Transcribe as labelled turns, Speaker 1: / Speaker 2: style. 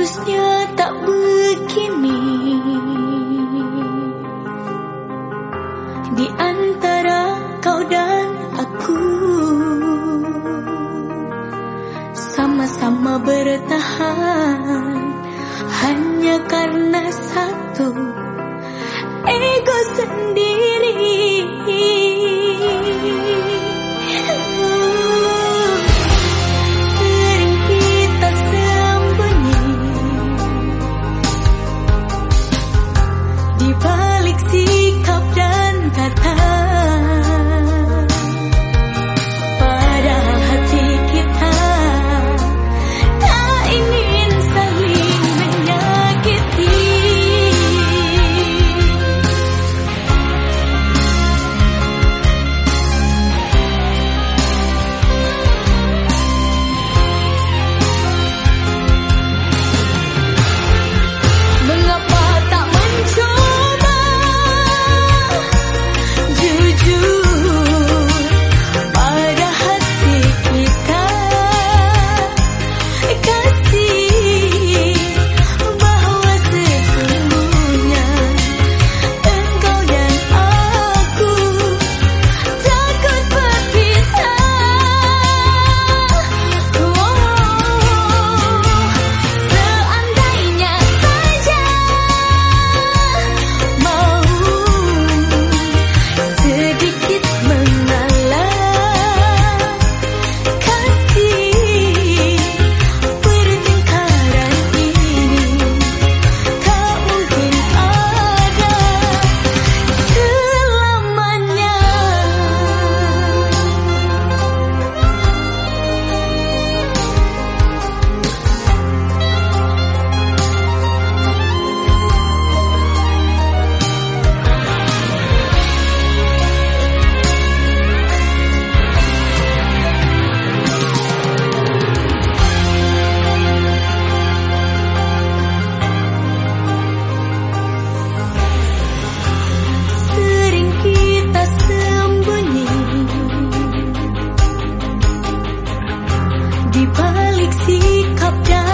Speaker 1: Seharusnya tak begini. Di antara kau dan aku Sama-sama bertahan. Hanya karena Alexis. di balik sikap dan